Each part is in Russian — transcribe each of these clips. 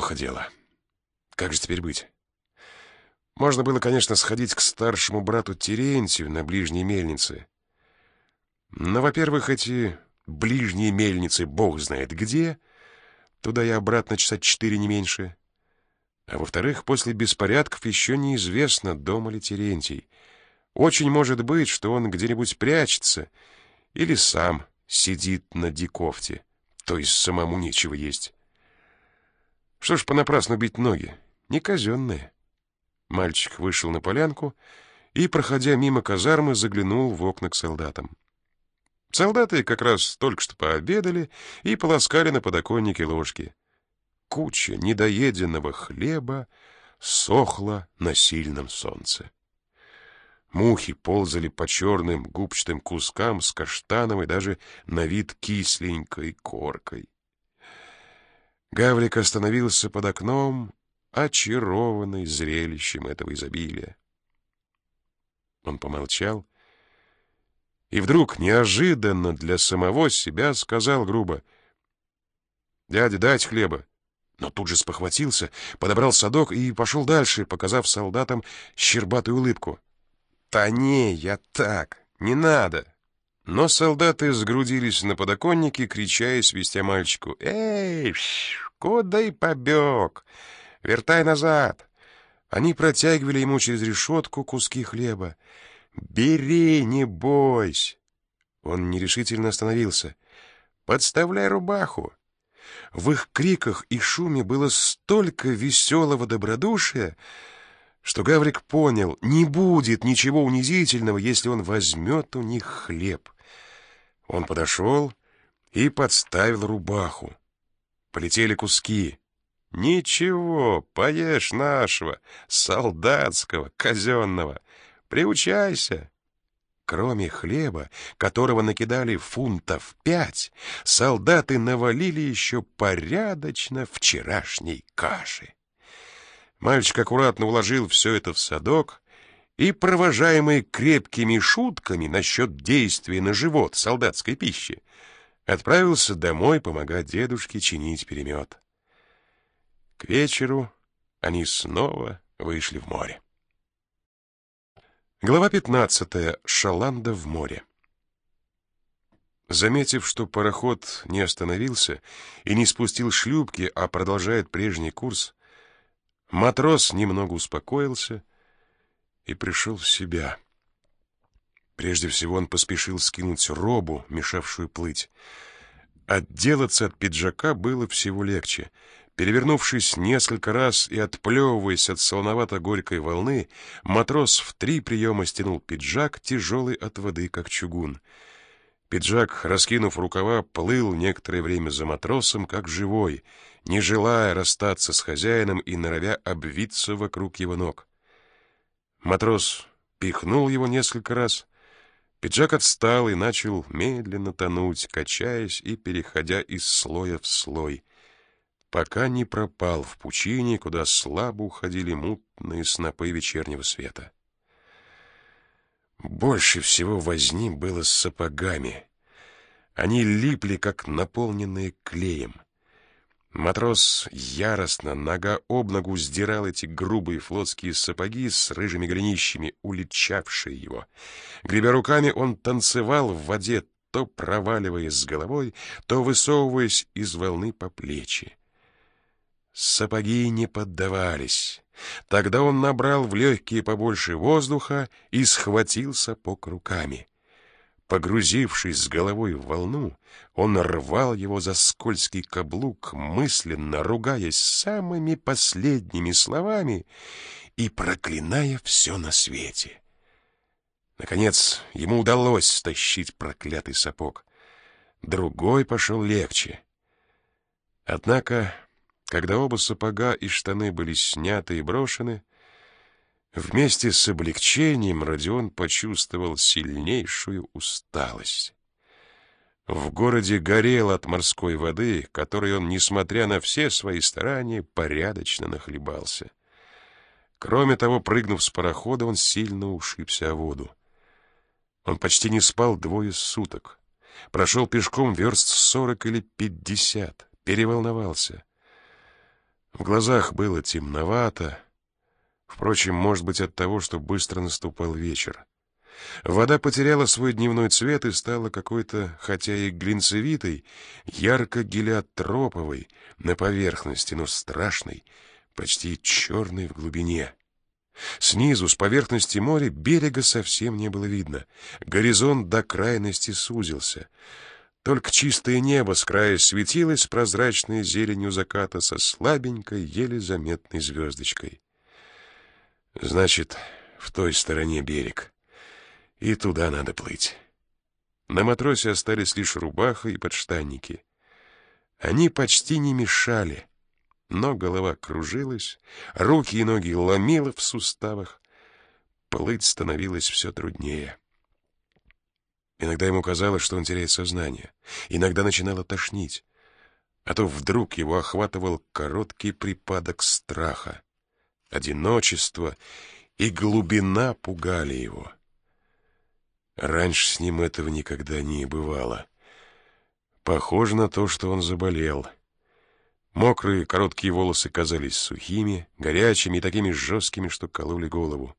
Плохо дело. Как же теперь быть? Можно было, конечно, сходить к старшему брату Терентию на ближней мельнице. Но, во-первых, эти ближние мельницы бог знает где, туда и обратно часа четыре не меньше. А во-вторых, после беспорядков еще неизвестно, дома ли Терентий. Очень может быть, что он где-нибудь прячется или сам сидит на диковте, то есть самому нечего есть. Что ж понапрасну бить ноги, не казенные. Мальчик вышел на полянку и, проходя мимо казармы, заглянул в окна к солдатам. Солдаты как раз только что пообедали и полоскали на подоконнике ложки. Куча недоеденного хлеба сохла на сильном солнце. Мухи ползали по черным губчатым кускам с каштановой даже на вид кисленькой коркой. Гаврик остановился под окном, очарованный зрелищем этого изобилия. Он помолчал и вдруг неожиданно для самого себя сказал грубо: "Дядя, дать хлеба". Но тут же спохватился, подобрал садок и пошел дальше, показав солдатам щербатую улыбку. «Да не, я так, не надо!» Но солдаты сгрудились на подоконнике, крича и свистя мальчику. «Эй, куда и побег? Вертай назад!» Они протягивали ему через решетку куски хлеба. «Бери, не бойся!» Он нерешительно остановился. «Подставляй рубаху!» В их криках и шуме было столько веселого добродушия, что Гаврик понял, не будет ничего унизительного, если он возьмет у них хлеб. Он подошел и подставил рубаху. Полетели куски. Ничего, поешь нашего, солдатского, казенного. Приучайся. Кроме хлеба, которого накидали фунтов пять, солдаты навалили еще порядочно вчерашней каши. Мальчик аккуратно уложил все это в садок и, провожаемый крепкими шутками насчет действия на живот солдатской пищи, отправился домой помогать дедушке чинить перемет. К вечеру они снова вышли в море. Глава 15. Шаланда в море. Заметив, что пароход не остановился и не спустил шлюпки, а продолжает прежний курс, Матрос немного успокоился и пришел в себя. Прежде всего он поспешил скинуть робу, мешавшую плыть. Отделаться от пиджака было всего легче. Перевернувшись несколько раз и отплевываясь от солоновато-горькой волны, матрос в три приема стянул пиджак, тяжелый от воды, как чугун. Пиджак, раскинув рукава, плыл некоторое время за матросом, как живой — не желая расстаться с хозяином и норовя обвиться вокруг его ног. Матрос пихнул его несколько раз. Пиджак отстал и начал медленно тонуть, качаясь и переходя из слоя в слой, пока не пропал в пучине, куда слабо уходили мутные снопы вечернего света. Больше всего возни было с сапогами. Они липли, как наполненные клеем. Матрос яростно, нога об ногу сдирал эти грубые флотские сапоги с рыжими голенищами, уличавшие его. Гребя руками, он танцевал в воде, то проваливаясь с головой, то высовываясь из волны по плечи. Сапоги не поддавались. Тогда он набрал в легкие побольше воздуха и схватил сапог руками. Погрузившись с головой в волну, он рвал его за скользкий каблук, мысленно ругаясь самыми последними словами и проклиная все на свете. Наконец, ему удалось стащить проклятый сапог. Другой пошел легче. Однако, когда оба сапога и штаны были сняты и брошены, Вместе с облегчением Родион почувствовал сильнейшую усталость. В городе горел от морской воды, которой он, несмотря на все свои старания, порядочно нахлебался. Кроме того, прыгнув с парохода, он сильно ушибся о воду. Он почти не спал двое суток. Прошел пешком верст сорок или пятьдесят, переволновался. В глазах было темновато, впрочем, может быть, от того, что быстро наступал вечер. Вода потеряла свой дневной цвет и стала какой-то, хотя и глинцевитой, ярко-гелиотроповой на поверхности, но страшной, почти черной в глубине. Снизу, с поверхности моря, берега совсем не было видно. Горизонт до крайности сузился. Только чистое небо с края светилось прозрачной зеленью заката со слабенькой, еле заметной звездочкой. Значит, в той стороне берег. И туда надо плыть. На матросе остались лишь рубаха и подштанники. Они почти не мешали, но голова кружилась, руки и ноги ломило в суставах. Плыть становилось все труднее. Иногда ему казалось, что он теряет сознание. Иногда начинало тошнить. А то вдруг его охватывал короткий припадок страха. Одиночество и глубина пугали его. Раньше с ним этого никогда не бывало. Похоже на то, что он заболел. Мокрые короткие волосы казались сухими, горячими и такими жесткими, что кололи голову.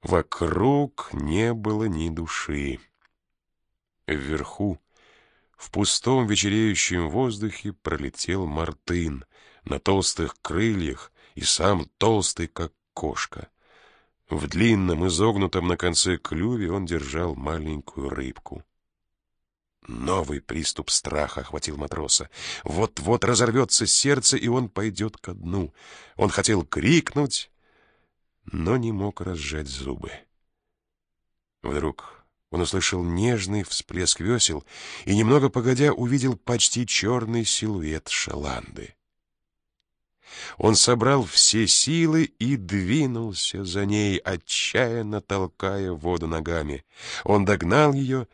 Вокруг не было ни души. Вверху, в пустом вечереющем воздухе, пролетел мартын на толстых крыльях и сам толстый, как кошка — в длинном, изогнутом на конце клюве он держал маленькую рыбку. Новый приступ страха охватил матроса. Вот-вот разорвется сердце, и он пойдет ко дну. Он хотел крикнуть, но не мог разжать зубы. Вдруг он услышал нежный всплеск весел и, немного погодя, увидел почти черный силуэт шаланды. Он собрал все силы и двинулся за ней, отчаянно толкая воду ногами. Он догнал ее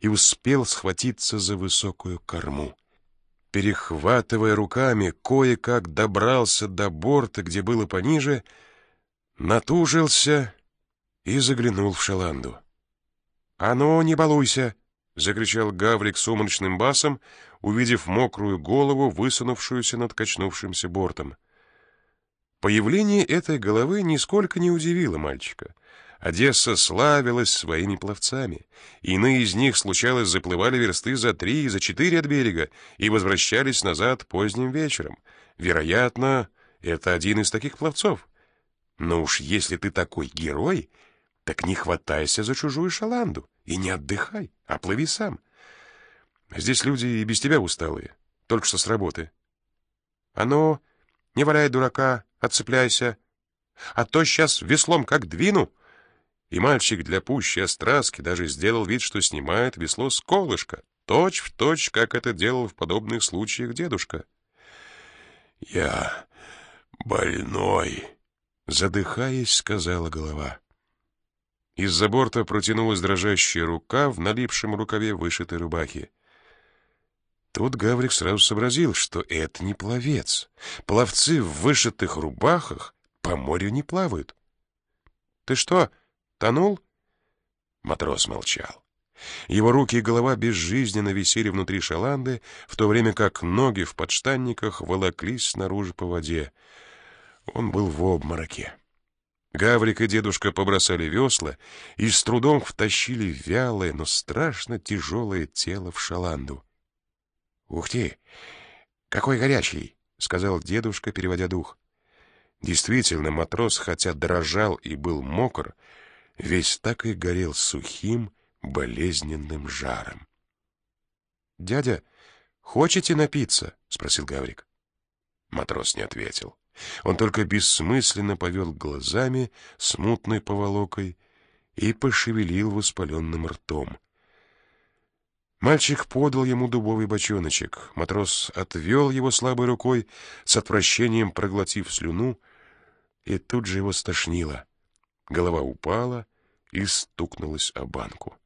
и успел схватиться за высокую корму. Перехватывая руками, кое-как добрался до борта, где было пониже, натужился и заглянул в шаланду. «А ну, не балуйся!» — закричал Гаврик сумрачным басом, увидев мокрую голову, высунувшуюся над качнувшимся бортом. Появление этой головы нисколько не удивило мальчика. Одесса славилась своими пловцами. Иные из них, случалось, заплывали версты за три и за четыре от берега и возвращались назад поздним вечером. Вероятно, это один из таких пловцов. Но уж если ты такой герой, так не хватайся за чужую шаланду и не отдыхай, а плыви сам. Здесь люди и без тебя усталые, только что с работы. А ну, не валяй дурака, отцепляйся, а то сейчас веслом как двину. И мальчик для пущей остраски даже сделал вид, что снимает весло с колышка, точь в точь, как это делал в подобных случаях дедушка. «Я больной», — задыхаясь, сказала голова. Из-за борта протянулась дрожащая рука в налипшем рукаве вышитой рубахи. Тут Гаврик сразу сообразил, что это не пловец. Пловцы в вышитых рубахах по морю не плавают. — Ты что, тонул? Матрос молчал. Его руки и голова безжизненно висели внутри шаланды, в то время как ноги в подштанниках волоклись снаружи по воде. Он был в обмороке. Гаврик и дедушка побросали весла и с трудом втащили вялое, но страшно тяжелое тело в шаланду. «Ух ты! Какой горячий!» — сказал дедушка, переводя дух. Действительно, матрос, хотя дрожал и был мокр, весь так и горел сухим, болезненным жаром. «Дядя, хочете напиться?» — спросил Гаврик. Матрос не ответил. Он только бессмысленно повел глазами с мутной поволокой и пошевелил воспаленным ртом. Мальчик подал ему дубовый бочоночек. Матрос отвел его слабой рукой, с отвращением проглотив слюну, и тут же его стошнило. Голова упала и стукнулась о банку.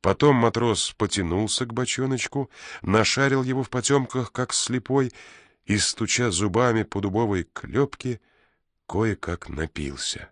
Потом матрос потянулся к бочоночку, нашарил его в потемках, как слепой, и, стуча зубами по дубовой клепке, кое-как напился.